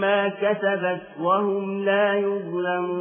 ما كسبت وهم لا يظلمون